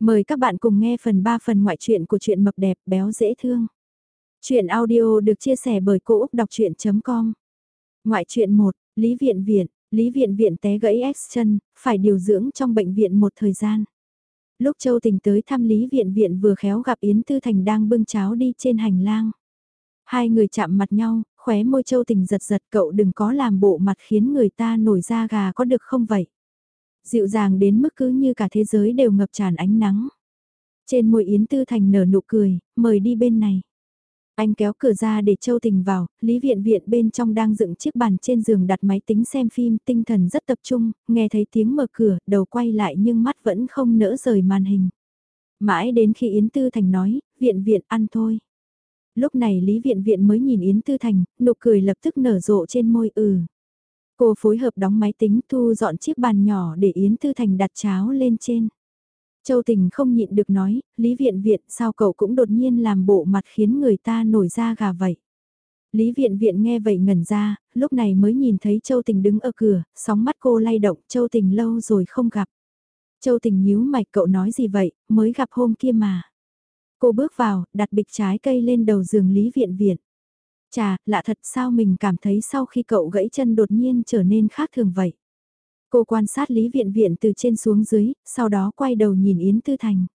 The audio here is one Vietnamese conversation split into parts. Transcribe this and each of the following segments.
Mời các bạn cùng nghe phần 3 phần ngoại truyện của truyện mập đẹp béo dễ thương. truyện audio được chia sẻ bởi Cô Úc Đọc Chuyện.com Ngoại truyện 1, Lý Viện Viện, Lý Viện Viện té gãy X chân, phải điều dưỡng trong bệnh viện một thời gian. Lúc Châu Tình tới thăm Lý Viện Viện vừa khéo gặp Yến Tư Thành đang bưng cháo đi trên hành lang. Hai người chạm mặt nhau, khóe môi Châu Tình giật giật cậu đừng có làm bộ mặt khiến người ta nổi da gà có được không vậy? Dịu dàng đến mức cứ như cả thế giới đều ngập tràn ánh nắng. Trên môi Yến Tư Thành nở nụ cười, mời đi bên này. Anh kéo cửa ra để Châu Tình vào, Lý Viện Viện bên trong đang dựng chiếc bàn trên giường đặt máy tính xem phim, tinh thần rất tập trung, nghe thấy tiếng mở cửa, đầu quay lại nhưng mắt vẫn không nỡ rời màn hình. Mãi đến khi Yến Tư Thành nói, Viện Viện ăn thôi. Lúc này Lý Viện Viện mới nhìn Yến Tư Thành, nụ cười lập tức nở rộ trên môi ừ. Cô phối hợp đóng máy tính thu dọn chiếc bàn nhỏ để Yến Tư Thành đặt cháo lên trên. Châu Tình không nhịn được nói, Lý Viện Viện sao cậu cũng đột nhiên làm bộ mặt khiến người ta nổi da gà vậy. Lý Viện Viện nghe vậy ngẩn ra, lúc này mới nhìn thấy Châu Tình đứng ở cửa, sóng mắt cô lay động, Châu Tình lâu rồi không gặp. Châu Tình nhíu mạch cậu nói gì vậy, mới gặp hôm kia mà. Cô bước vào, đặt bịch trái cây lên đầu giường Lý Viện Viện. Chà, lạ thật sao mình cảm thấy sau khi cậu gãy chân đột nhiên trở nên khác thường vậy. Cô quan sát Lý Viện Viện từ trên xuống dưới, sau đó quay đầu nhìn Yến Tư Thành.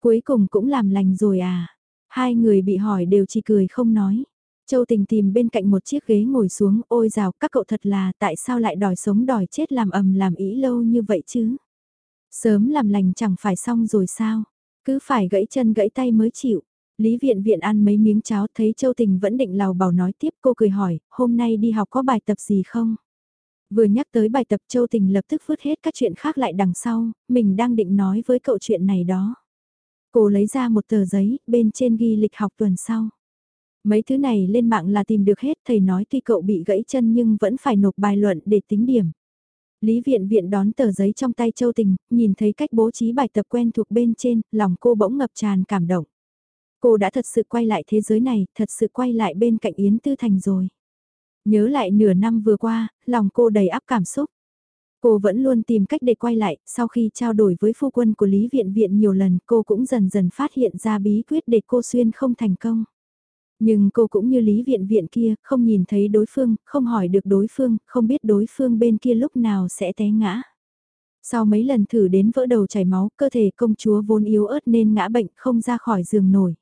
Cuối cùng cũng làm lành rồi à. Hai người bị hỏi đều chỉ cười không nói. Châu Tình tìm bên cạnh một chiếc ghế ngồi xuống, ôi rào, các cậu thật là tại sao lại đòi sống đòi chết làm ầm làm ý lâu như vậy chứ? Sớm làm lành chẳng phải xong rồi sao? Cứ phải gãy chân gãy tay mới chịu. Lý viện viện ăn mấy miếng cháo thấy Châu Tình vẫn định lào bảo nói tiếp cô cười hỏi, hôm nay đi học có bài tập gì không? Vừa nhắc tới bài tập Châu Tình lập tức vứt hết các chuyện khác lại đằng sau, mình đang định nói với cậu chuyện này đó. Cô lấy ra một tờ giấy, bên trên ghi lịch học tuần sau. Mấy thứ này lên mạng là tìm được hết, thầy nói tuy cậu bị gãy chân nhưng vẫn phải nộp bài luận để tính điểm. Lý viện viện đón tờ giấy trong tay Châu Tình, nhìn thấy cách bố trí bài tập quen thuộc bên trên, lòng cô bỗng ngập tràn cảm động. Cô đã thật sự quay lại thế giới này, thật sự quay lại bên cạnh Yến Tư Thành rồi. Nhớ lại nửa năm vừa qua, lòng cô đầy áp cảm xúc. Cô vẫn luôn tìm cách để quay lại, sau khi trao đổi với phu quân của Lý Viện Viện nhiều lần cô cũng dần dần phát hiện ra bí quyết để cô xuyên không thành công. Nhưng cô cũng như Lý Viện Viện kia, không nhìn thấy đối phương, không hỏi được đối phương, không biết đối phương bên kia lúc nào sẽ té ngã. Sau mấy lần thử đến vỡ đầu chảy máu, cơ thể công chúa vốn yếu ớt nên ngã bệnh không ra khỏi giường nổi.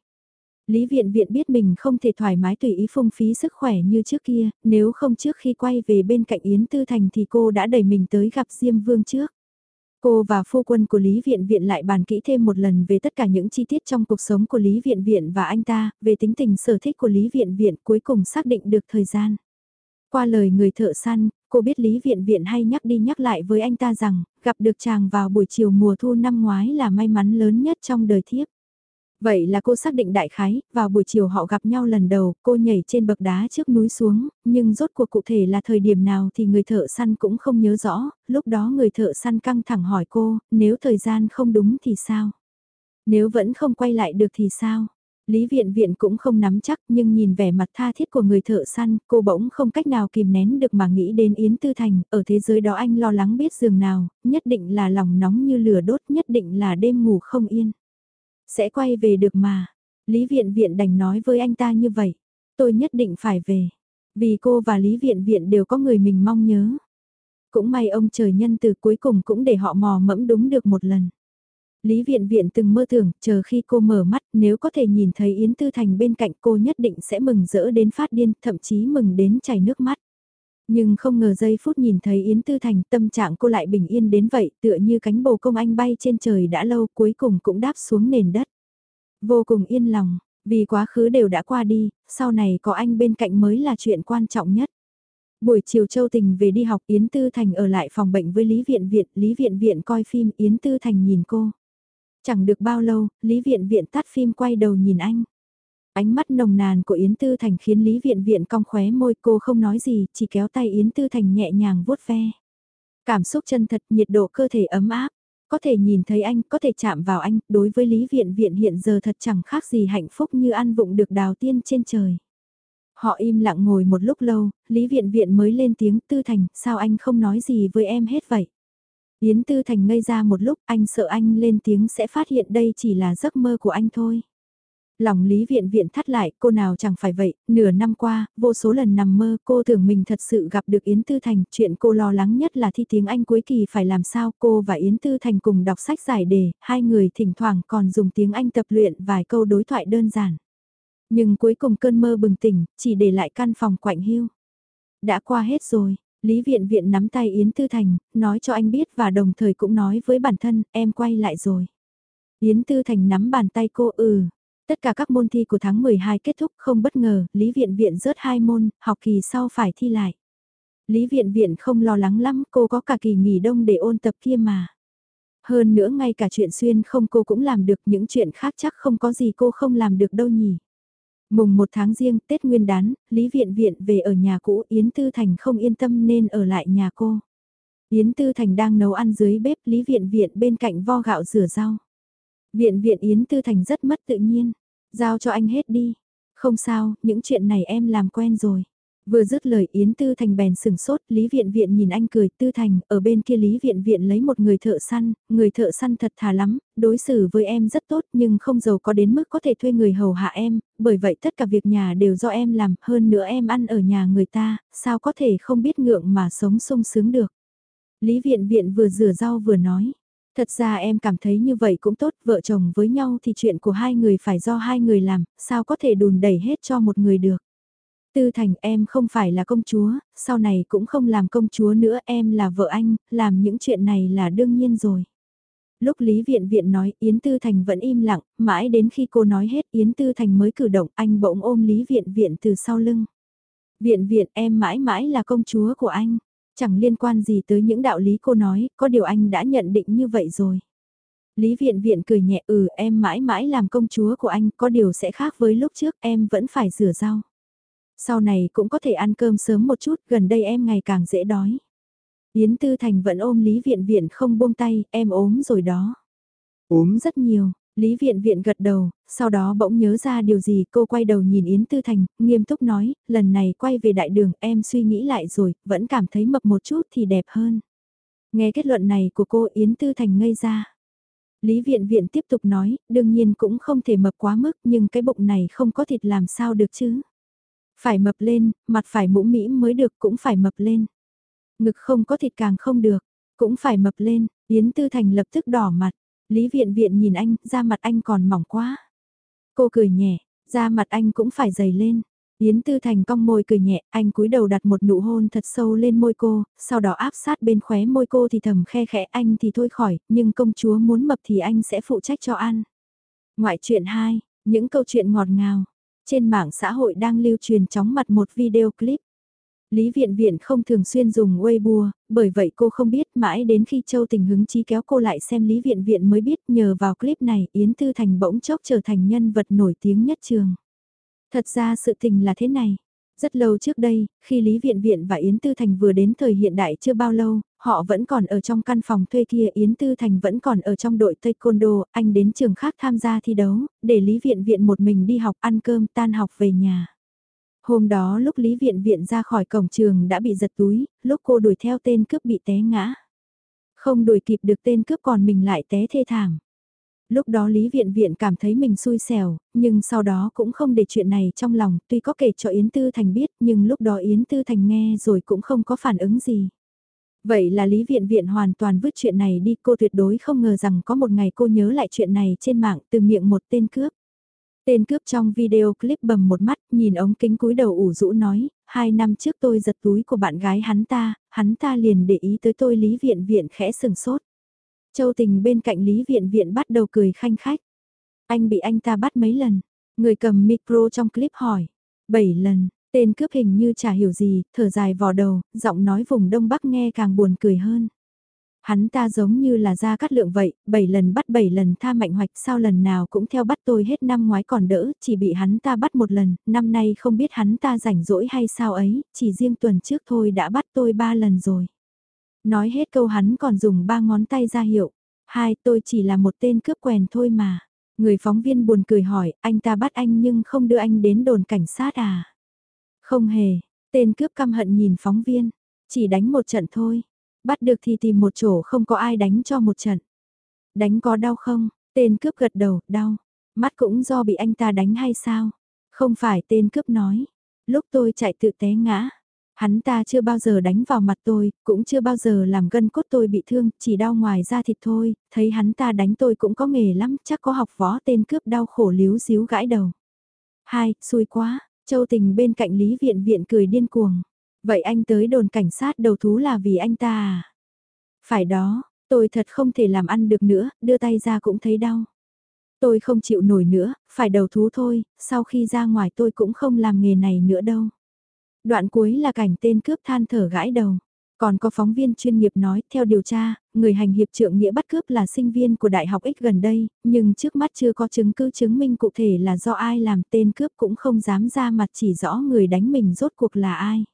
Lý Viện Viện biết mình không thể thoải mái tùy ý phung phí sức khỏe như trước kia, nếu không trước khi quay về bên cạnh Yến Tư Thành thì cô đã đẩy mình tới gặp Diêm Vương trước. Cô và phu quân của Lý Viện Viện lại bàn kỹ thêm một lần về tất cả những chi tiết trong cuộc sống của Lý Viện Viện và anh ta, về tính tình sở thích của Lý Viện Viện cuối cùng xác định được thời gian. Qua lời người thợ săn, cô biết Lý Viện Viện hay nhắc đi nhắc lại với anh ta rằng, gặp được chàng vào buổi chiều mùa thu năm ngoái là may mắn lớn nhất trong đời thiếp. Vậy là cô xác định đại khái, vào buổi chiều họ gặp nhau lần đầu, cô nhảy trên bậc đá trước núi xuống, nhưng rốt cuộc cụ thể là thời điểm nào thì người thợ săn cũng không nhớ rõ, lúc đó người thợ săn căng thẳng hỏi cô, nếu thời gian không đúng thì sao? Nếu vẫn không quay lại được thì sao? Lý viện viện cũng không nắm chắc nhưng nhìn vẻ mặt tha thiết của người thợ săn, cô bỗng không cách nào kìm nén được mà nghĩ đến Yến Tư Thành, ở thế giới đó anh lo lắng biết giường nào, nhất định là lòng nóng như lửa đốt, nhất định là đêm ngủ không yên. Sẽ quay về được mà. Lý Viện Viện đành nói với anh ta như vậy. Tôi nhất định phải về. Vì cô và Lý Viện Viện đều có người mình mong nhớ. Cũng may ông trời nhân từ cuối cùng cũng để họ mò mẫm đúng được một lần. Lý Viện Viện từng mơ tưởng, chờ khi cô mở mắt, nếu có thể nhìn thấy Yến Tư Thành bên cạnh cô nhất định sẽ mừng rỡ đến phát điên, thậm chí mừng đến chảy nước mắt. Nhưng không ngờ giây phút nhìn thấy Yến Tư Thành tâm trạng cô lại bình yên đến vậy tựa như cánh bồ công anh bay trên trời đã lâu cuối cùng cũng đáp xuống nền đất. Vô cùng yên lòng, vì quá khứ đều đã qua đi, sau này có anh bên cạnh mới là chuyện quan trọng nhất. Buổi chiều Châu Tình về đi học Yến Tư Thành ở lại phòng bệnh với Lý Viện Viện, Lý Viện Viện coi phim Yến Tư Thành nhìn cô. Chẳng được bao lâu, Lý Viện Viện tắt phim quay đầu nhìn anh. Ánh mắt nồng nàn của Yến Tư Thành khiến Lý Viện Viện cong khóe môi cô không nói gì, chỉ kéo tay Yến Tư Thành nhẹ nhàng vuốt ve. Cảm xúc chân thật, nhiệt độ cơ thể ấm áp, có thể nhìn thấy anh, có thể chạm vào anh, đối với Lý Viện Viện hiện giờ thật chẳng khác gì hạnh phúc như ăn vụng được đào tiên trên trời. Họ im lặng ngồi một lúc lâu, Lý Viện Viện mới lên tiếng Tư Thành, sao anh không nói gì với em hết vậy? Yến Tư Thành ngây ra một lúc anh sợ anh lên tiếng sẽ phát hiện đây chỉ là giấc mơ của anh thôi. Lòng Lý Viện Viện thắt lại, cô nào chẳng phải vậy, nửa năm qua, vô số lần nằm mơ cô tưởng mình thật sự gặp được Yến Tư Thành, chuyện cô lo lắng nhất là thi tiếng Anh cuối kỳ phải làm sao cô và Yến Tư Thành cùng đọc sách giải đề, hai người thỉnh thoảng còn dùng tiếng Anh tập luyện vài câu đối thoại đơn giản. Nhưng cuối cùng cơn mơ bừng tỉnh, chỉ để lại căn phòng quạnh hiu. Đã qua hết rồi, Lý Viện Viện nắm tay Yến Tư Thành, nói cho anh biết và đồng thời cũng nói với bản thân, em quay lại rồi. Yến Tư Thành nắm bàn tay cô ừ. Tất cả các môn thi của tháng 12 kết thúc không bất ngờ, Lý Viện Viện rớt hai môn, học kỳ sau phải thi lại. Lý Viện Viện không lo lắng lắm, cô có cả kỳ nghỉ đông để ôn tập kia mà. Hơn nữa ngay cả chuyện xuyên không cô cũng làm được những chuyện khác chắc không có gì cô không làm được đâu nhỉ. Mùng một tháng riêng Tết Nguyên đán, Lý Viện Viện về ở nhà cũ Yến Tư Thành không yên tâm nên ở lại nhà cô. Yến Tư Thành đang nấu ăn dưới bếp Lý Viện Viện bên cạnh vo gạo rửa rau. Viện Viện Yến Tư Thành rất mất tự nhiên. Giao cho anh hết đi. Không sao, những chuyện này em làm quen rồi. Vừa dứt lời Yến Tư Thành bèn sừng sốt, Lý Viện Viện nhìn anh cười, Tư Thành, ở bên kia Lý Viện Viện lấy một người thợ săn, người thợ săn thật thà lắm, đối xử với em rất tốt nhưng không giàu có đến mức có thể thuê người hầu hạ em, bởi vậy tất cả việc nhà đều do em làm, hơn nữa em ăn ở nhà người ta, sao có thể không biết ngượng mà sống sung sướng được. Lý Viện Viện vừa rửa rau vừa nói, Thật ra em cảm thấy như vậy cũng tốt, vợ chồng với nhau thì chuyện của hai người phải do hai người làm, sao có thể đùn đẩy hết cho một người được. Tư Thành em không phải là công chúa, sau này cũng không làm công chúa nữa em là vợ anh, làm những chuyện này là đương nhiên rồi. Lúc Lý Viện Viện nói Yến Tư Thành vẫn im lặng, mãi đến khi cô nói hết Yến Tư Thành mới cử động anh bỗng ôm Lý Viện Viện từ sau lưng. Viện Viện em mãi mãi là công chúa của anh, chẳng liên quan gì tới những đạo lý cô nói, có điều anh đã nhận định như vậy rồi. Lý Viện Viện cười nhẹ ừ em mãi mãi làm công chúa của anh, có điều sẽ khác với lúc trước em vẫn phải rửa rau. Sau này cũng có thể ăn cơm sớm một chút, gần đây em ngày càng dễ đói. Yến Tư Thành vẫn ôm Lý Viện Viện không buông tay, em ốm rồi đó. Ốm rất nhiều, Lý Viện Viện gật đầu, sau đó bỗng nhớ ra điều gì cô quay đầu nhìn Yến Tư Thành, nghiêm túc nói, lần này quay về đại đường em suy nghĩ lại rồi, vẫn cảm thấy mập một chút thì đẹp hơn. Nghe kết luận này của cô Yến Tư Thành ngây ra. Lý Viện Viện tiếp tục nói, đương nhiên cũng không thể mập quá mức nhưng cái bụng này không có thịt làm sao được chứ. Phải mập lên, mặt phải mũm mĩ mới được cũng phải mập lên. Ngực không có thịt càng không được, cũng phải mập lên, Yến Tư Thành lập tức đỏ mặt. Lý Viện Viện nhìn anh, da mặt anh còn mỏng quá. Cô cười nhẹ, da mặt anh cũng phải dày lên. Yến Tư Thành cong môi cười nhẹ, anh cúi đầu đặt một nụ hôn thật sâu lên môi cô, sau đó áp sát bên khóe môi cô thì thầm khe khẽ anh thì thôi khỏi, nhưng công chúa muốn mập thì anh sẽ phụ trách cho ăn. Ngoại truyện 2, những câu chuyện ngọt ngào, trên mạng xã hội đang lưu truyền chóng mặt một video clip. Lý Viện Viện không thường xuyên dùng Weibo, bởi vậy cô không biết mãi đến khi Châu Tình hứng chí kéo cô lại xem Lý Viện Viện mới biết nhờ vào clip này Yến Tư Thành bỗng chốc trở thành nhân vật nổi tiếng nhất trường. Thật ra sự tình là thế này. Rất lâu trước đây, khi Lý Viện Viện và Yến Tư Thành vừa đến thời hiện đại chưa bao lâu, họ vẫn còn ở trong căn phòng thuê kia Yến Tư Thành vẫn còn ở trong đội taekwondo, anh đến trường khác tham gia thi đấu, để Lý Viện Viện một mình đi học ăn cơm tan học về nhà. Hôm đó lúc Lý Viện Viện ra khỏi cổng trường đã bị giật túi, lúc cô đuổi theo tên cướp bị té ngã. Không đuổi kịp được tên cướp còn mình lại té thê thảm. Lúc đó Lý Viện Viện cảm thấy mình xui xẻo, nhưng sau đó cũng không để chuyện này trong lòng, tuy có kể cho Yến Tư Thành biết nhưng lúc đó Yến Tư Thành nghe rồi cũng không có phản ứng gì. Vậy là Lý Viện Viện hoàn toàn vứt chuyện này đi, cô tuyệt đối không ngờ rằng có một ngày cô nhớ lại chuyện này trên mạng từ miệng một tên cướp. Tên cướp trong video clip bầm một mắt, nhìn ống kính cúi đầu ủ rũ nói, hai năm trước tôi giật túi của bạn gái hắn ta, hắn ta liền để ý tới tôi Lý Viện Viện khẽ sừng sốt. Châu Tình bên cạnh Lý Viện Viện bắt đầu cười khanh khách. Anh bị anh ta bắt mấy lần? Người cầm micro trong clip hỏi. Bảy lần, tên cướp hình như chả hiểu gì, thở dài vò đầu, giọng nói vùng Đông Bắc nghe càng buồn cười hơn. Hắn ta giống như là ra cắt lượng vậy, bảy lần bắt bảy lần tha mạnh hoạch sao lần nào cũng theo bắt tôi hết năm ngoái còn đỡ, chỉ bị hắn ta bắt một lần, năm nay không biết hắn ta rảnh rỗi hay sao ấy, chỉ riêng tuần trước thôi đã bắt tôi ba lần rồi. Nói hết câu hắn còn dùng ba ngón tay ra hiệu, hai tôi chỉ là một tên cướp quèn thôi mà. Người phóng viên buồn cười hỏi, anh ta bắt anh nhưng không đưa anh đến đồn cảnh sát à? Không hề, tên cướp căm hận nhìn phóng viên, chỉ đánh một trận thôi. Bắt được thì tìm một chỗ không có ai đánh cho một trận. Đánh có đau không? Tên cướp gật đầu, đau. Mắt cũng do bị anh ta đánh hay sao? Không phải tên cướp nói. Lúc tôi chạy tự té ngã. Hắn ta chưa bao giờ đánh vào mặt tôi, cũng chưa bao giờ làm gân cốt tôi bị thương, chỉ đau ngoài da thịt thôi, thấy hắn ta đánh tôi cũng có nghề lắm, chắc có học võ tên cướp đau khổ líu díu gãi đầu. Hai, xui quá, Châu Tình bên cạnh Lý Viện Viện cười điên cuồng. Vậy anh tới đồn cảnh sát đầu thú là vì anh ta à? Phải đó, tôi thật không thể làm ăn được nữa, đưa tay ra cũng thấy đau. Tôi không chịu nổi nữa, phải đầu thú thôi, sau khi ra ngoài tôi cũng không làm nghề này nữa đâu. Đoạn cuối là cảnh tên cướp than thở gãi đầu. Còn có phóng viên chuyên nghiệp nói, theo điều tra, người hành hiệp trượng nghĩa bắt cướp là sinh viên của Đại học X gần đây, nhưng trước mắt chưa có chứng cứ chứng minh cụ thể là do ai làm tên cướp cũng không dám ra mặt chỉ rõ người đánh mình rốt cuộc là ai.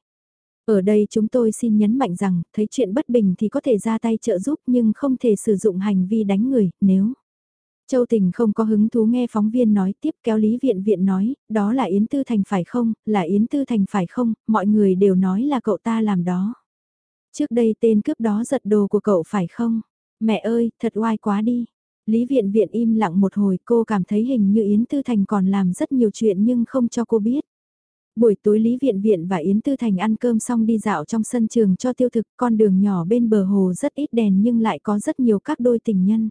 Ở đây chúng tôi xin nhấn mạnh rằng, thấy chuyện bất bình thì có thể ra tay trợ giúp nhưng không thể sử dụng hành vi đánh người, nếu... Châu Tình không có hứng thú nghe phóng viên nói tiếp kéo Lý Viện Viện nói, đó là Yến Tư Thành phải không, là Yến Tư Thành phải không, mọi người đều nói là cậu ta làm đó. Trước đây tên cướp đó giật đồ của cậu phải không? Mẹ ơi, thật oai quá đi. Lý Viện Viện im lặng một hồi cô cảm thấy hình như Yến Tư Thành còn làm rất nhiều chuyện nhưng không cho cô biết. Buổi tối Lý Viện Viện và Yến Tư Thành ăn cơm xong đi dạo trong sân trường cho tiêu thực con đường nhỏ bên bờ hồ rất ít đèn nhưng lại có rất nhiều các đôi tình nhân.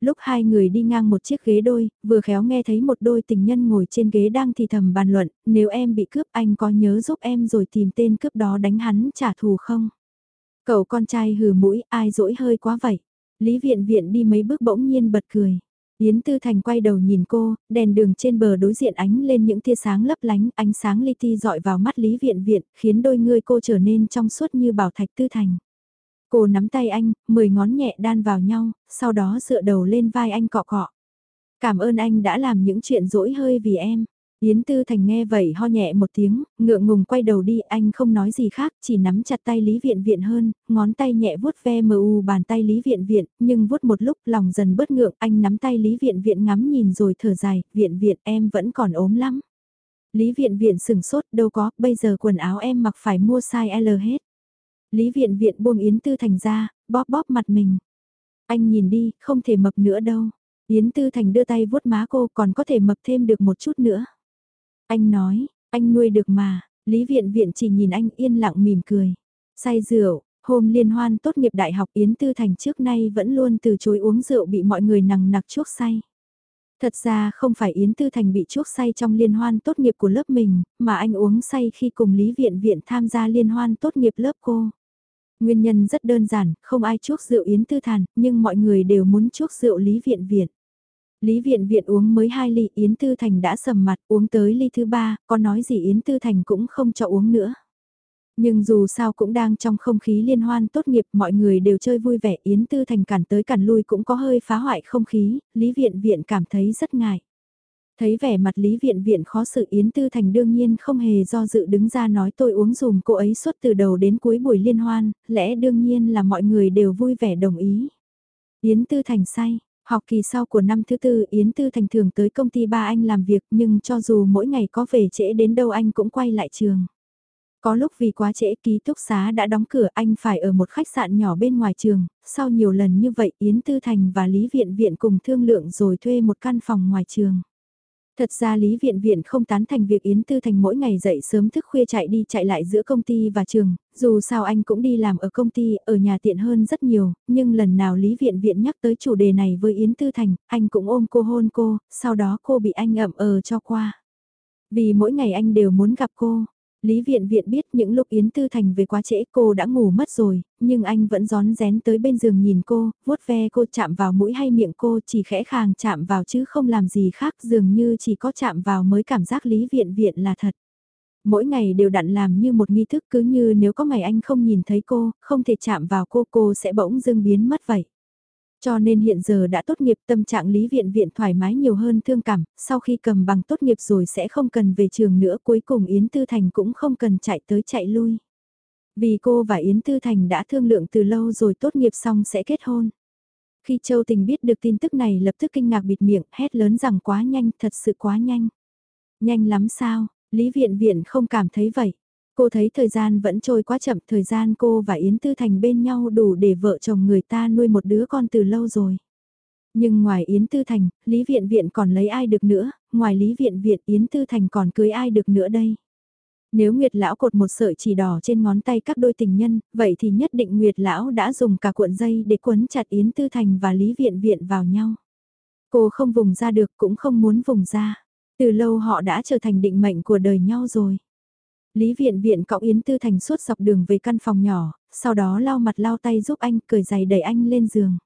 Lúc hai người đi ngang một chiếc ghế đôi, vừa khéo nghe thấy một đôi tình nhân ngồi trên ghế đang thì thầm bàn luận, nếu em bị cướp anh có nhớ giúp em rồi tìm tên cướp đó đánh hắn trả thù không? Cậu con trai hừ mũi, ai dỗi hơi quá vậy? Lý viện viện đi mấy bước bỗng nhiên bật cười. Yến Tư Thành quay đầu nhìn cô, đèn đường trên bờ đối diện ánh lên những tia sáng lấp lánh, ánh sáng li ti dọi vào mắt Lý Viện Viện, khiến đôi người cô trở nên trong suốt như bảo thạch Tư Thành. Cô nắm tay anh, mười ngón nhẹ đan vào nhau, sau đó dựa đầu lên vai anh cọ cọ. Cảm ơn anh đã làm những chuyện dỗi hơi vì em. Yến Tư Thành nghe vậy ho nhẹ một tiếng, ngượng ngùng quay đầu đi, anh không nói gì khác, chỉ nắm chặt tay Lý Viện Viện hơn, ngón tay nhẹ vuốt ve mờ u bàn tay Lý Viện Viện, nhưng vuốt một lúc lòng dần bớt ngượng, anh nắm tay Lý Viện Viện ngắm nhìn rồi thở dài, Viện Viện em vẫn còn ốm lắm. Lý Viện Viện sừng sốt, đâu có, bây giờ quần áo em mặc phải mua size L hết. Lý Viện Viện buông Yến Tư Thành ra, bóp bóp mặt mình. Anh nhìn đi, không thể mập nữa đâu. Yến Tư Thành đưa tay vuốt má cô còn có thể mập thêm được một chút nữa. Anh nói, anh nuôi được mà, Lý Viện Viện chỉ nhìn anh yên lặng mỉm cười. Say rượu, hôm liên hoan tốt nghiệp đại học Yến Tư Thành trước nay vẫn luôn từ chối uống rượu bị mọi người nằng nặc chuốc say. Thật ra không phải Yến Tư Thành bị chuốc say trong liên hoan tốt nghiệp của lớp mình, mà anh uống say khi cùng Lý Viện Viện tham gia liên hoan tốt nghiệp lớp cô. Nguyên nhân rất đơn giản, không ai chuốc rượu Yến Tư Thành, nhưng mọi người đều muốn chuốc rượu Lý Viện Viện. Lý Viện Viện uống mới hai ly Yến Tư Thành đã sầm mặt uống tới ly thứ ba, có nói gì Yến Tư Thành cũng không cho uống nữa. Nhưng dù sao cũng đang trong không khí liên hoan tốt nghiệp mọi người đều chơi vui vẻ Yến Tư Thành cản tới cản lui cũng có hơi phá hoại không khí, Lý Viện Viện cảm thấy rất ngại. Thấy vẻ mặt Lý Viện Viện khó xử Yến Tư Thành đương nhiên không hề do dự đứng ra nói tôi uống dùm cô ấy suốt từ đầu đến cuối buổi liên hoan, lẽ đương nhiên là mọi người đều vui vẻ đồng ý. Yến Tư Thành say, học kỳ sau của năm thứ tư Yến Tư Thành thường tới công ty ba anh làm việc nhưng cho dù mỗi ngày có về trễ đến đâu anh cũng quay lại trường. Có lúc vì quá trễ ký túc xá đã đóng cửa anh phải ở một khách sạn nhỏ bên ngoài trường, sau nhiều lần như vậy Yến Tư Thành và Lý Viện Viện cùng thương lượng rồi thuê một căn phòng ngoài trường. Thật ra Lý Viện Viện không tán thành việc Yến Tư Thành mỗi ngày dậy sớm thức khuya chạy đi chạy lại giữa công ty và trường, dù sao anh cũng đi làm ở công ty, ở nhà tiện hơn rất nhiều, nhưng lần nào Lý Viện Viện nhắc tới chủ đề này với Yến Tư Thành, anh cũng ôm cô hôn cô, sau đó cô bị anh ậm ờ cho qua. Vì mỗi ngày anh đều muốn gặp cô, Lý Viện Viện biết những lúc Yến Tư Thành về quá trễ cô đã ngủ mất rồi, nhưng anh vẫn gión rén tới bên giường nhìn cô, vuốt ve cô chạm vào mũi hay miệng cô chỉ khẽ khàng chạm vào chứ không làm gì khác dường như chỉ có chạm vào mới cảm giác Lý Viện Viện là thật. Mỗi ngày đều đặn làm như một nghi thức cứ như nếu có ngày anh không nhìn thấy cô, không thể chạm vào cô cô sẽ bỗng dưng biến mất vậy. Cho nên hiện giờ đã tốt nghiệp tâm trạng Lý Viện Viện thoải mái nhiều hơn thương cảm, sau khi cầm bằng tốt nghiệp rồi sẽ không cần về trường nữa cuối cùng Yến Tư Thành cũng không cần chạy tới chạy lui. Vì cô và Yến Tư Thành đã thương lượng từ lâu rồi tốt nghiệp xong sẽ kết hôn. Khi Châu Tình biết được tin tức này lập tức kinh ngạc bịt miệng hét lớn rằng quá nhanh, thật sự quá nhanh. Nhanh lắm sao, Lý Viện Viện không cảm thấy vậy. Cô thấy thời gian vẫn trôi quá chậm, thời gian cô và Yến Tư Thành bên nhau đủ để vợ chồng người ta nuôi một đứa con từ lâu rồi. Nhưng ngoài Yến Tư Thành, Lý Viện Viện còn lấy ai được nữa, ngoài Lý Viện Viện Yến Tư Thành còn cưới ai được nữa đây. Nếu Nguyệt Lão cột một sợi chỉ đỏ trên ngón tay các đôi tình nhân, vậy thì nhất định Nguyệt Lão đã dùng cả cuộn dây để quấn chặt Yến Tư Thành và Lý Viện Viện vào nhau. Cô không vùng ra được cũng không muốn vùng ra. Từ lâu họ đã trở thành định mệnh của đời nhau rồi. Lý Viện Viện cõng Yến Tư Thành suốt dọc đường về căn phòng nhỏ, sau đó lau mặt lau tay giúp anh cười giày đẩy anh lên giường.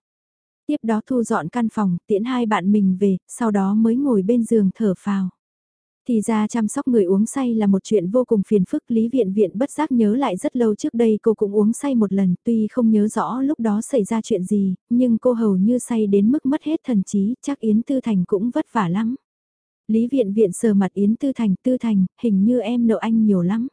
Tiếp đó thu dọn căn phòng, tiễn hai bạn mình về, sau đó mới ngồi bên giường thở phào. Thì ra chăm sóc người uống say là một chuyện vô cùng phiền phức Lý Viện Viện bất giác nhớ lại rất lâu trước đây cô cũng uống say một lần tuy không nhớ rõ lúc đó xảy ra chuyện gì, nhưng cô hầu như say đến mức mất hết thần trí, chắc Yến Tư Thành cũng vất vả lắm. Lý Viện Viện sờ mặt Yến Tư Thành, Tư Thành, hình như em nợ anh nhiều lắm.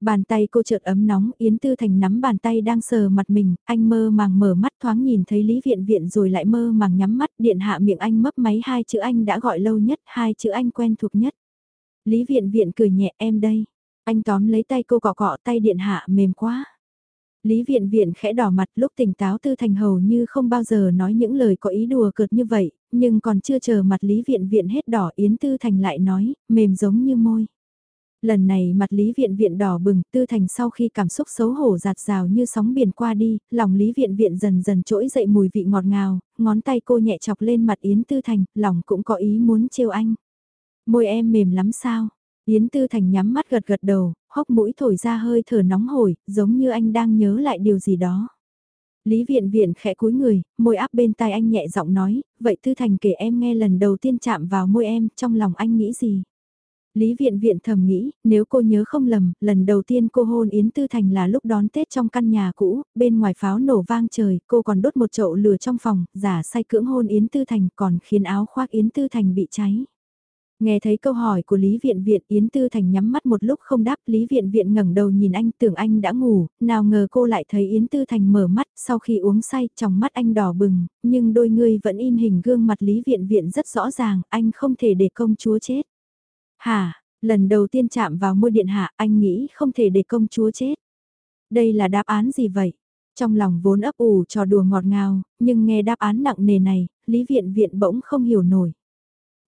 Bàn tay cô chợt ấm nóng, Yến Tư Thành nắm bàn tay đang sờ mặt mình, anh mơ màng mở mắt thoáng nhìn thấy Lý Viện Viện rồi lại mơ màng nhắm mắt, điện hạ miệng anh mấp máy hai chữ anh đã gọi lâu nhất, hai chữ anh quen thuộc nhất. Lý Viện Viện cười nhẹ em đây, anh tóm lấy tay cô cọ cọ tay điện hạ mềm quá. Lý Viện Viện khẽ đỏ mặt lúc tỉnh táo Tư Thành hầu như không bao giờ nói những lời có ý đùa cợt như vậy, nhưng còn chưa chờ mặt Lý Viện Viện hết đỏ Yến Tư Thành lại nói, mềm giống như môi. Lần này mặt Lý Viện Viện đỏ bừng, Tư Thành sau khi cảm xúc xấu hổ giạt rào như sóng biển qua đi, lòng Lý Viện Viện dần dần trỗi dậy mùi vị ngọt ngào, ngón tay cô nhẹ chọc lên mặt Yến Tư Thành, lòng cũng có ý muốn trêu anh. Môi em mềm lắm sao? Yến Tư Thành nhắm mắt gật gật đầu, hốc mũi thổi ra hơi thở nóng hổi, giống như anh đang nhớ lại điều gì đó. Lý Viện Viện khẽ cúi người, môi áp bên tai anh nhẹ giọng nói, vậy Tư Thành kể em nghe lần đầu tiên chạm vào môi em, trong lòng anh nghĩ gì? Lý Viện Viện thầm nghĩ, nếu cô nhớ không lầm, lần đầu tiên cô hôn Yến Tư Thành là lúc đón Tết trong căn nhà cũ, bên ngoài pháo nổ vang trời, cô còn đốt một chậu lửa trong phòng, giả say cưỡng hôn Yến Tư Thành còn khiến áo khoác Yến Tư Thành bị cháy. Nghe thấy câu hỏi của Lý Viện Viện Yến Tư Thành nhắm mắt một lúc không đáp Lý Viện Viện ngẩng đầu nhìn anh tưởng anh đã ngủ, nào ngờ cô lại thấy Yến Tư Thành mở mắt sau khi uống say trong mắt anh đỏ bừng, nhưng đôi người vẫn in hình gương mặt Lý Viện Viện rất rõ ràng, anh không thể để công chúa chết. Hà, lần đầu tiên chạm vào môi điện hạ anh nghĩ không thể để công chúa chết. Đây là đáp án gì vậy? Trong lòng vốn ấp ủ trò đùa ngọt ngào, nhưng nghe đáp án nặng nề này, Lý Viện Viện bỗng không hiểu nổi.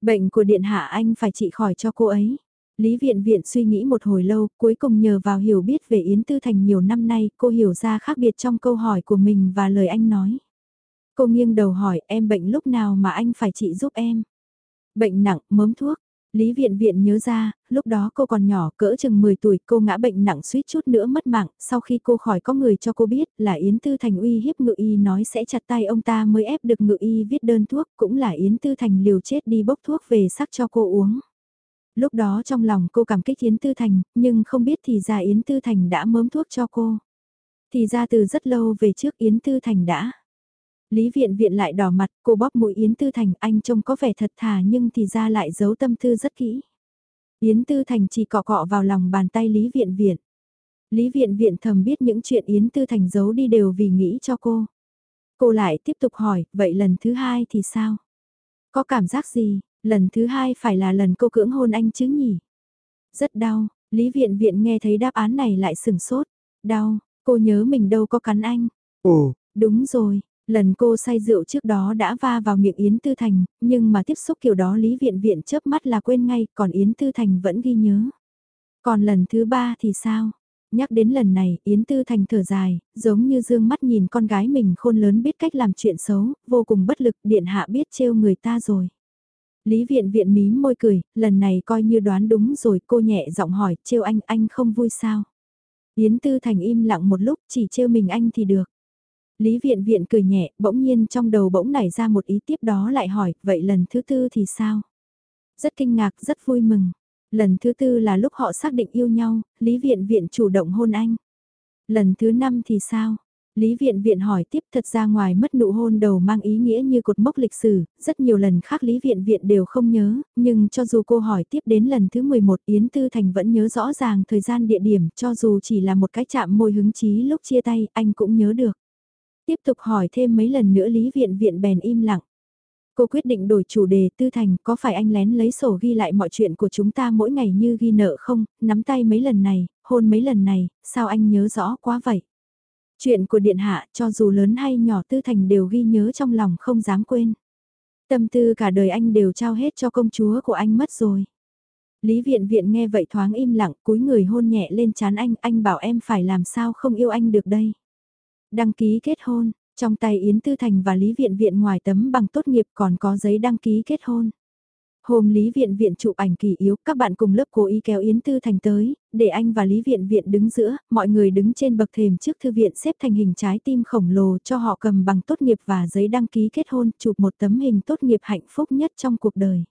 Bệnh của điện hạ anh phải trị khỏi cho cô ấy. Lý Viện Viện suy nghĩ một hồi lâu, cuối cùng nhờ vào hiểu biết về Yến Tư Thành nhiều năm nay, cô hiểu ra khác biệt trong câu hỏi của mình và lời anh nói. Cô nghiêng đầu hỏi em bệnh lúc nào mà anh phải trị giúp em. Bệnh nặng, mớm thuốc, Lý Viện Viện nhớ ra, lúc đó cô còn nhỏ cỡ chừng 10 tuổi cô ngã bệnh nặng suýt chút nữa mất mạng, sau khi cô khỏi có người cho cô biết là Yến Tư Thành uy hiếp ngự y nói sẽ chặt tay ông ta mới ép được ngự y viết đơn thuốc, cũng là Yến Tư Thành liều chết đi bốc thuốc về sắc cho cô uống. Lúc đó trong lòng cô cảm kích Yến Tư Thành, nhưng không biết thì ra Yến Tư Thành đã mớm thuốc cho cô. Thì ra từ rất lâu về trước Yến Tư Thành đã. Lý viện viện lại đỏ mặt, cô bóp mũi Yến Tư Thành, anh trông có vẻ thật thà nhưng thì ra lại giấu tâm tư rất kỹ. Yến Tư Thành chỉ cọ cọ vào lòng bàn tay Lý viện viện. Lý viện viện thầm biết những chuyện Yến Tư Thành giấu đi đều vì nghĩ cho cô. Cô lại tiếp tục hỏi, vậy lần thứ hai thì sao? Có cảm giác gì, lần thứ hai phải là lần cô cưỡng hôn anh chứ nhỉ? Rất đau, Lý viện viện nghe thấy đáp án này lại sừng sốt. Đau, cô nhớ mình đâu có cắn anh. Ồ, đúng rồi, Lần cô say rượu trước đó đã va vào miệng Yến Tư Thành, nhưng mà tiếp xúc kiểu đó Lý Viện Viện chớp mắt là quên ngay, còn Yến Tư Thành vẫn ghi nhớ. Còn lần thứ ba thì sao? Nhắc đến lần này, Yến Tư Thành thở dài, giống như dương mắt nhìn con gái mình khôn lớn biết cách làm chuyện xấu, vô cùng bất lực, điện hạ biết trêu người ta rồi. Lý Viện Viện mím môi cười, lần này coi như đoán đúng rồi, cô nhẹ giọng hỏi, trêu anh, anh không vui sao? Yến Tư Thành im lặng một lúc, chỉ trêu mình anh thì được. Lý viện viện cười nhẹ, bỗng nhiên trong đầu bỗng nảy ra một ý tiếp đó lại hỏi, vậy lần thứ tư thì sao? Rất kinh ngạc, rất vui mừng. Lần thứ tư là lúc họ xác định yêu nhau, Lý viện viện chủ động hôn anh. Lần thứ năm thì sao? Lý Viện Viện hỏi tiếp thật ra ngoài mất nụ hôn đầu mang ý nghĩa như cột mốc lịch sử, rất nhiều lần khác Lý Viện Viện đều không nhớ, nhưng cho dù cô hỏi tiếp đến lần thứ 11 Yến Tư Thành vẫn nhớ rõ ràng thời gian địa điểm cho dù chỉ là một cái chạm môi hứng chí lúc chia tay anh cũng nhớ được. Tiếp tục hỏi thêm mấy lần nữa Lý Viện Viện bèn im lặng. Cô quyết định đổi chủ đề Tư Thành có phải anh lén lấy sổ ghi lại mọi chuyện của chúng ta mỗi ngày như ghi nợ không, nắm tay mấy lần này, hôn mấy lần này, sao anh nhớ rõ quá vậy? Chuyện của Điện Hạ cho dù lớn hay nhỏ Tư Thành đều ghi nhớ trong lòng không dám quên. Tâm tư cả đời anh đều trao hết cho công chúa của anh mất rồi. Lý viện viện nghe vậy thoáng im lặng cúi người hôn nhẹ lên chán anh, anh bảo em phải làm sao không yêu anh được đây. Đăng ký kết hôn, trong tay Yến Tư Thành và Lý Viện Viện ngoài tấm bằng tốt nghiệp còn có giấy đăng ký kết hôn. Hôm Lý Viện Viện chụp ảnh kỳ yếu, các bạn cùng lớp cố ý kéo Yến Tư Thành tới, để anh và Lý Viện Viện đứng giữa, mọi người đứng trên bậc thềm trước thư viện xếp thành hình trái tim khổng lồ cho họ cầm bằng tốt nghiệp và giấy đăng ký kết hôn, chụp một tấm hình tốt nghiệp hạnh phúc nhất trong cuộc đời.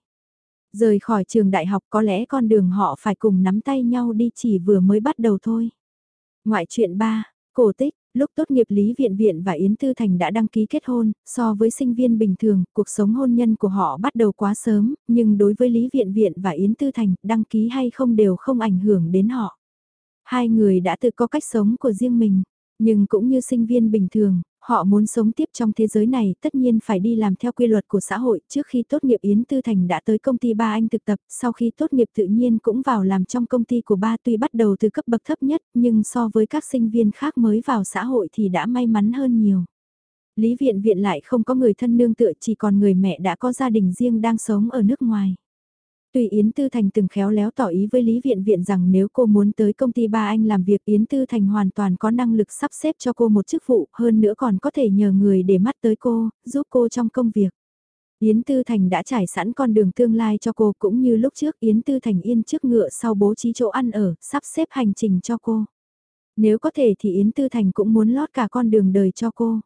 Rời khỏi trường đại học có lẽ con đường họ phải cùng nắm tay nhau đi chỉ vừa mới bắt đầu thôi. Ngoại truyện 3, cổ tích, lúc tốt nghiệp Lý Viện Viện và Yến Tư Thành đã đăng ký kết hôn, so với sinh viên bình thường, cuộc sống hôn nhân của họ bắt đầu quá sớm, nhưng đối với Lý Viện Viện và Yến Tư Thành, đăng ký hay không đều không ảnh hưởng đến họ. Hai người đã tự có cách sống của riêng mình, nhưng cũng như sinh viên bình thường, Họ muốn sống tiếp trong thế giới này tất nhiên phải đi làm theo quy luật của xã hội. Trước khi tốt nghiệp Yến Tư Thành đã tới công ty ba anh thực tập, sau khi tốt nghiệp tự nhiên cũng vào làm trong công ty của ba tuy bắt đầu từ cấp bậc thấp nhất nhưng so với các sinh viên khác mới vào xã hội thì đã may mắn hơn nhiều. Lý viện viện lại không có người thân nương tựa chỉ còn người mẹ đã có gia đình riêng đang sống ở nước ngoài. Tuy Yến Tư Thành từng khéo léo tỏ ý với Lý Viện Viện rằng nếu cô muốn tới công ty ba anh làm việc Yến Tư Thành hoàn toàn có năng lực sắp xếp cho cô một chức vụ, hơn nữa còn có thể nhờ người để mắt tới cô, giúp cô trong công việc. Yến Tư Thành đã trải sẵn con đường tương lai cho cô cũng như lúc trước Yến Tư Thành yên trước ngựa sau bố trí chỗ ăn ở, sắp xếp hành trình cho cô. Nếu có thể thì Yến Tư Thành cũng muốn lót cả con đường đời cho cô.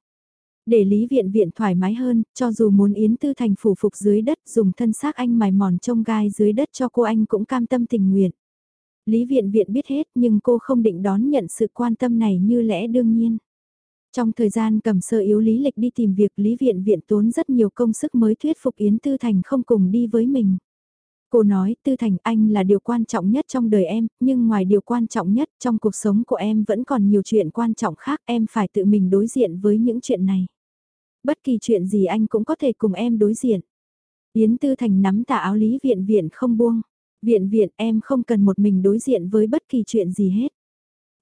Để Lý Viện Viện thoải mái hơn, cho dù muốn Yến Tư Thành phủ phục dưới đất dùng thân xác anh mài mòn trông gai dưới đất cho cô anh cũng cam tâm tình nguyện. Lý Viện Viện biết hết nhưng cô không định đón nhận sự quan tâm này như lẽ đương nhiên. Trong thời gian cầm sơ yếu lý lịch đi tìm việc Lý Viện Viện tốn rất nhiều công sức mới thuyết phục Yến Tư Thành không cùng đi với mình. Cô nói Tư Thành anh là điều quan trọng nhất trong đời em, nhưng ngoài điều quan trọng nhất trong cuộc sống của em vẫn còn nhiều chuyện quan trọng khác em phải tự mình đối diện với những chuyện này. Bất kỳ chuyện gì anh cũng có thể cùng em đối diện. Yến Tư Thành nắm tà áo Lý Viện Viện không buông. Viện Viện em không cần một mình đối diện với bất kỳ chuyện gì hết.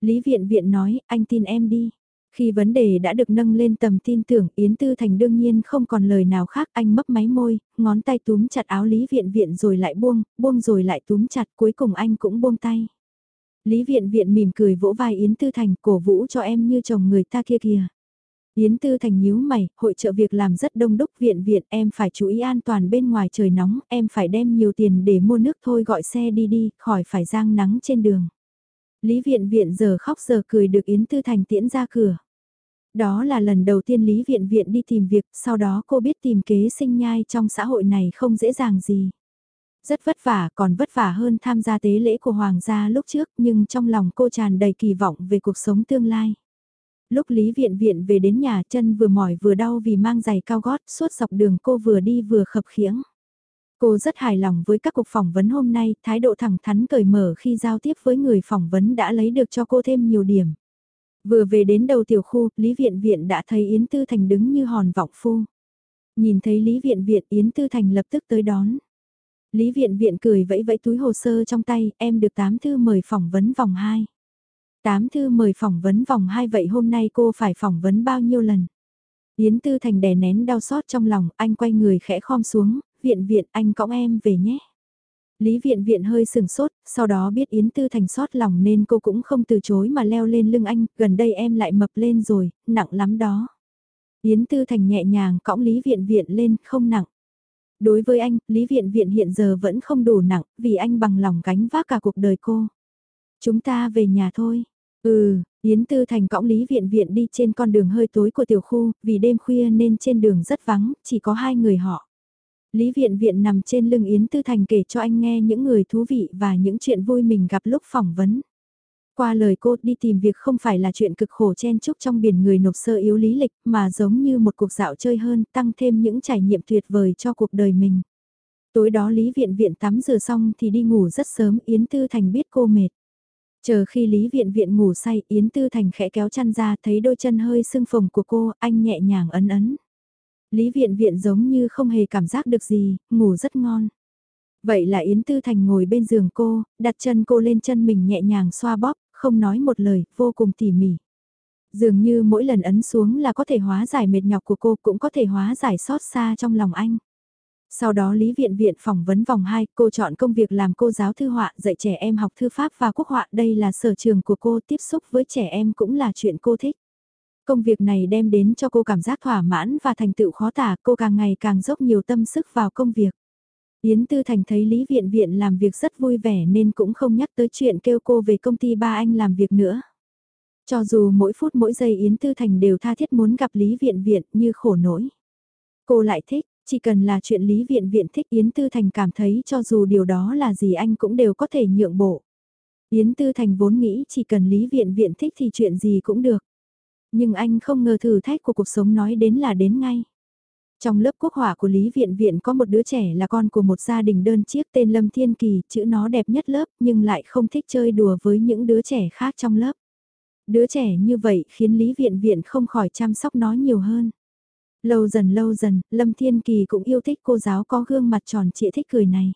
Lý Viện Viện nói, anh tin em đi. Khi vấn đề đã được nâng lên tầm tin tưởng Yến Tư Thành đương nhiên không còn lời nào khác anh mấp máy môi, ngón tay túm chặt áo Lý Viện Viện rồi lại buông, buông rồi lại túm chặt cuối cùng anh cũng buông tay. Lý Viện Viện mỉm cười vỗ vai Yến Tư Thành cổ vũ cho em như chồng người ta kia kìa. Yến Tư Thành nhíu mày, hội trợ việc làm rất đông đúc viện viện, em phải chú ý an toàn bên ngoài trời nóng, em phải đem nhiều tiền để mua nước thôi gọi xe đi đi, khỏi phải giang nắng trên đường. Lý viện viện giờ khóc giờ cười được Yến Tư Thành tiễn ra cửa. Đó là lần đầu tiên Lý viện viện đi tìm việc, sau đó cô biết tìm kế sinh nhai trong xã hội này không dễ dàng gì. Rất vất vả, còn vất vả hơn tham gia tế lễ của Hoàng gia lúc trước, nhưng trong lòng cô tràn đầy kỳ vọng về cuộc sống tương lai. Lúc Lý Viện Viện về đến nhà chân vừa mỏi vừa đau vì mang giày cao gót suốt dọc đường cô vừa đi vừa khập khiễng. Cô rất hài lòng với các cuộc phỏng vấn hôm nay, thái độ thẳng thắn cởi mở khi giao tiếp với người phỏng vấn đã lấy được cho cô thêm nhiều điểm. Vừa về đến đầu tiểu khu, Lý Viện Viện đã thấy Yến Tư Thành đứng như hòn vọng phu. Nhìn thấy Lý Viện Viện Yến Tư Thành lập tức tới đón. Lý Viện Viện cười vẫy vẫy túi hồ sơ trong tay, em được tám thư mời phỏng vấn vòng 2. Tám thư mời phỏng vấn vòng 2 vậy hôm nay cô phải phỏng vấn bao nhiêu lần? Yến Tư Thành đè nén đau xót trong lòng, anh quay người khẽ khom xuống, viện viện anh cõng em về nhé. Lý viện viện hơi sừng sốt, sau đó biết Yến Tư Thành xót lòng nên cô cũng không từ chối mà leo lên lưng anh, gần đây em lại mập lên rồi, nặng lắm đó. Yến Tư Thành nhẹ nhàng cõng Lý viện viện lên, không nặng. Đối với anh, Lý viện viện hiện giờ vẫn không đủ nặng, vì anh bằng lòng gánh vác cả cuộc đời cô. Chúng ta về nhà thôi. Ừ, Yến Tư Thành cõng Lý Viện Viện đi trên con đường hơi tối của tiểu khu, vì đêm khuya nên trên đường rất vắng, chỉ có hai người họ. Lý Viện Viện nằm trên lưng Yến Tư Thành kể cho anh nghe những người thú vị và những chuyện vui mình gặp lúc phỏng vấn. Qua lời cô đi tìm việc không phải là chuyện cực khổ chen chúc trong biển người nộp sơ yếu lý lịch mà giống như một cuộc dạo chơi hơn tăng thêm những trải nghiệm tuyệt vời cho cuộc đời mình. Tối đó Lý Viện Viện tắm rửa xong thì đi ngủ rất sớm Yến Tư Thành biết cô mệt. Chờ khi Lý Viện Viện ngủ say, Yến Tư Thành khẽ kéo chăn ra thấy đôi chân hơi sưng phồng của cô, anh nhẹ nhàng ấn ấn. Lý Viện Viện giống như không hề cảm giác được gì, ngủ rất ngon. Vậy là Yến Tư Thành ngồi bên giường cô, đặt chân cô lên chân mình nhẹ nhàng xoa bóp, không nói một lời, vô cùng tỉ mỉ. Dường như mỗi lần ấn xuống là có thể hóa giải mệt nhọc của cô cũng có thể hóa giải xót xa trong lòng anh. Sau đó Lý Viện Viện phỏng vấn vòng 2, cô chọn công việc làm cô giáo thư họa, dạy trẻ em học thư pháp và quốc họa. Đây là sở trường của cô, tiếp xúc với trẻ em cũng là chuyện cô thích. Công việc này đem đến cho cô cảm giác thỏa mãn và thành tựu khó tả, cô càng ngày càng dốc nhiều tâm sức vào công việc. Yến Tư Thành thấy Lý Viện Viện làm việc rất vui vẻ nên cũng không nhắc tới chuyện kêu cô về công ty ba anh làm việc nữa. Cho dù mỗi phút mỗi giây Yến Tư Thành đều tha thiết muốn gặp Lý Viện Viện như khổ nỗi. Cô lại thích, chỉ cần là chuyện Lý Viện Viện thích Yến Tư Thành cảm thấy cho dù điều đó là gì anh cũng đều có thể nhượng bộ. Yến Tư Thành vốn nghĩ chỉ cần Lý Viện Viện thích thì chuyện gì cũng được. Nhưng anh không ngờ thử thách của cuộc sống nói đến là đến ngay. Trong lớp quốc họa của Lý Viện Viện có một đứa trẻ là con của một gia đình đơn chiếc tên Lâm Thiên Kỳ, chữ nó đẹp nhất lớp nhưng lại không thích chơi đùa với những đứa trẻ khác trong lớp. Đứa trẻ như vậy khiến Lý Viện Viện không khỏi chăm sóc nó nhiều hơn. Lâu dần lâu dần, Lâm Thiên Kỳ cũng yêu thích cô giáo có gương mặt tròn trịa thích cười này.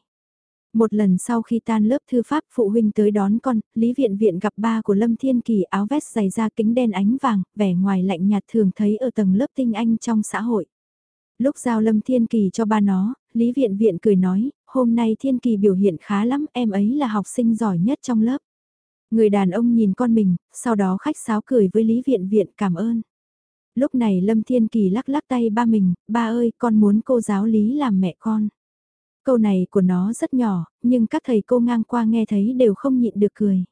Một lần sau khi tan lớp thư pháp phụ huynh tới đón con, Lý Viện Viện gặp ba của Lâm Thiên Kỳ áo vest dày da kính đen ánh vàng, vẻ ngoài lạnh nhạt thường thấy ở tầng lớp tinh anh trong xã hội. Lúc giao Lâm Thiên Kỳ cho ba nó, Lý Viện Viện cười nói, hôm nay Thiên Kỳ biểu hiện khá lắm, em ấy là học sinh giỏi nhất trong lớp. Người đàn ông nhìn con mình, sau đó khách sáo cười với Lý Viện Viện cảm ơn. Lúc này Lâm Thiên Kỳ lắc lắc tay ba mình, ba ơi con muốn cô giáo Lý làm mẹ con. Câu này của nó rất nhỏ, nhưng các thầy cô ngang qua nghe thấy đều không nhịn được cười.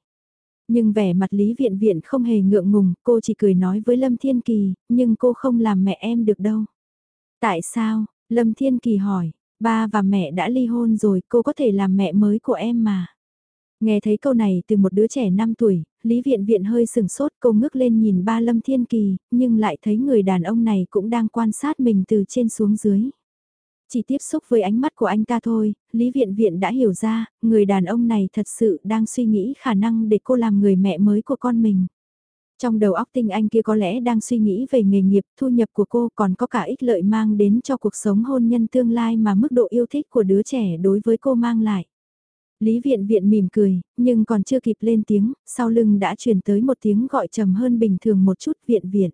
Nhưng vẻ mặt Lý Viện Viện không hề ngượng ngùng, cô chỉ cười nói với Lâm Thiên Kỳ, nhưng cô không làm mẹ em được đâu. Tại sao? Lâm Thiên Kỳ hỏi, ba và mẹ đã ly hôn rồi, cô có thể làm mẹ mới của em mà. Nghe thấy câu này từ một đứa trẻ 5 tuổi, Lý Viện Viện hơi sừng sốt cô ngước lên nhìn ba Lâm Thiên Kỳ, nhưng lại thấy người đàn ông này cũng đang quan sát mình từ trên xuống dưới. Chỉ tiếp xúc với ánh mắt của anh ta thôi, Lý Viện Viện đã hiểu ra, người đàn ông này thật sự đang suy nghĩ khả năng để cô làm người mẹ mới của con mình. Trong đầu óc tinh anh kia có lẽ đang suy nghĩ về nghề nghiệp, thu nhập của cô còn có cả ích lợi mang đến cho cuộc sống hôn nhân tương lai mà mức độ yêu thích của đứa trẻ đối với cô mang lại. Lý viện viện mỉm cười, nhưng còn chưa kịp lên tiếng, sau lưng đã truyền tới một tiếng gọi trầm hơn bình thường một chút viện viện.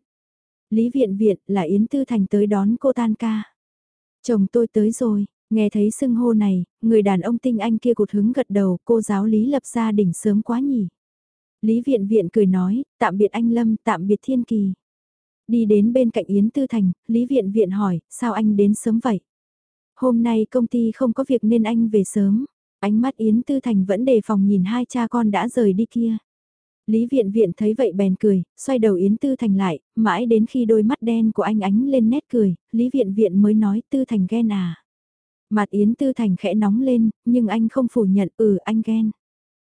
Lý viện viện là Yến Tư Thành tới đón cô tan ca. Chồng tôi tới rồi, nghe thấy sưng hô này, người đàn ông tinh anh kia cụt hứng gật đầu, cô giáo Lý lập gia đình sớm quá nhỉ. Lý viện viện cười nói, tạm biệt anh Lâm, tạm biệt Thiên Kỳ. Đi đến bên cạnh Yến Tư Thành, Lý viện viện hỏi, sao anh đến sớm vậy? Hôm nay công ty không có việc nên anh về sớm. Ánh mắt Yến Tư Thành vẫn đề phòng nhìn hai cha con đã rời đi kia. Lý Viện Viện thấy vậy bèn cười, xoay đầu Yến Tư Thành lại, mãi đến khi đôi mắt đen của anh ánh lên nét cười, Lý Viện Viện mới nói Tư Thành ghen à. Mặt Yến Tư Thành khẽ nóng lên, nhưng anh không phủ nhận ừ anh ghen.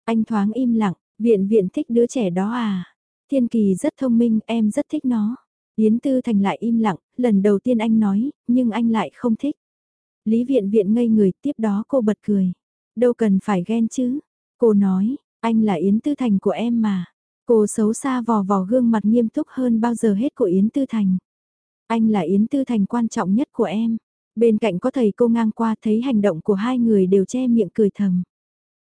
Anh thoáng im lặng, Viện Viện thích đứa trẻ đó à. Thiên Kỳ rất thông minh, em rất thích nó. Yến Tư Thành lại im lặng, lần đầu tiên anh nói, nhưng anh lại không thích. Lý Viện Viện ngây người, tiếp đó cô bật cười. Đâu cần phải ghen chứ. Cô nói, anh là Yến Tư Thành của em mà. Cô xấu xa vò vò gương mặt nghiêm túc hơn bao giờ hết của Yến Tư Thành. Anh là Yến Tư Thành quan trọng nhất của em. Bên cạnh có thầy cô ngang qua thấy hành động của hai người đều che miệng cười thầm.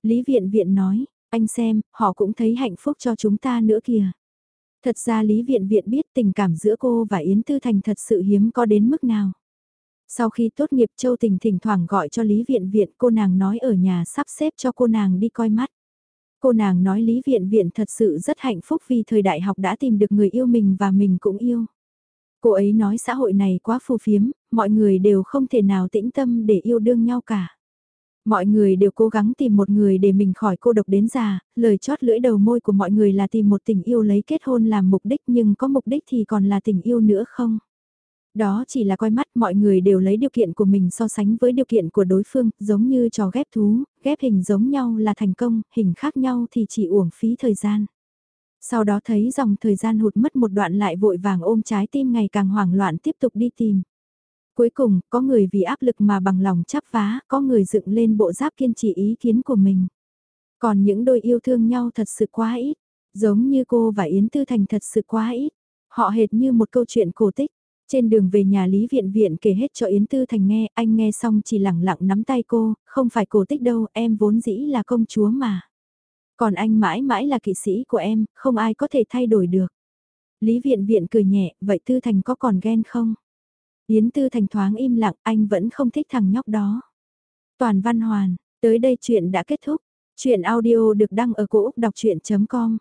Lý Viện Viện nói, anh xem, họ cũng thấy hạnh phúc cho chúng ta nữa kìa. Thật ra Lý Viện Viện biết tình cảm giữa cô và Yến Tư Thành thật sự hiếm có đến mức nào. Sau khi tốt nghiệp Châu Tình thỉnh thoảng gọi cho Lý Viện Viện cô nàng nói ở nhà sắp xếp cho cô nàng đi coi mắt. Cô nàng nói Lý Viện Viện thật sự rất hạnh phúc vì thời đại học đã tìm được người yêu mình và mình cũng yêu. Cô ấy nói xã hội này quá phù phiếm, mọi người đều không thể nào tĩnh tâm để yêu đương nhau cả. Mọi người đều cố gắng tìm một người để mình khỏi cô độc đến già, lời chót lưỡi đầu môi của mọi người là tìm một tình yêu lấy kết hôn làm mục đích nhưng có mục đích thì còn là tình yêu nữa không? Đó chỉ là coi mắt mọi người đều lấy điều kiện của mình so sánh với điều kiện của đối phương, giống như trò ghép thú, ghép hình giống nhau là thành công, hình khác nhau thì chỉ uổng phí thời gian. Sau đó thấy dòng thời gian hụt mất một đoạn lại vội vàng ôm trái tim ngày càng hoảng loạn tiếp tục đi tìm. Cuối cùng, có người vì áp lực mà bằng lòng chắp vá, có người dựng lên bộ giáp kiên trì ý kiến của mình. Còn những đôi yêu thương nhau thật sự quá ít, giống như cô và Yến Tư Thành thật sự quá ít. Họ hệt như một câu chuyện cổ tích, trên đường về nhà Lý Viện Viện kể hết cho Yến Tư Thành nghe, anh nghe xong chỉ lẳng lặng nắm tay cô, không phải cổ tích đâu, em vốn dĩ là công chúa mà. Còn anh mãi mãi là kỵ sĩ của em, không ai có thể thay đổi được. Lý Viện Viện cười nhẹ, vậy Tư Thành có còn ghen không? Yến Tư Thành thoáng im lặng, anh vẫn không thích thằng nhóc đó. Toàn Văn Hoàn, tới đây chuyện đã kết thúc. Chuyện audio được đăng ở cổ Úc đọc chuyện.com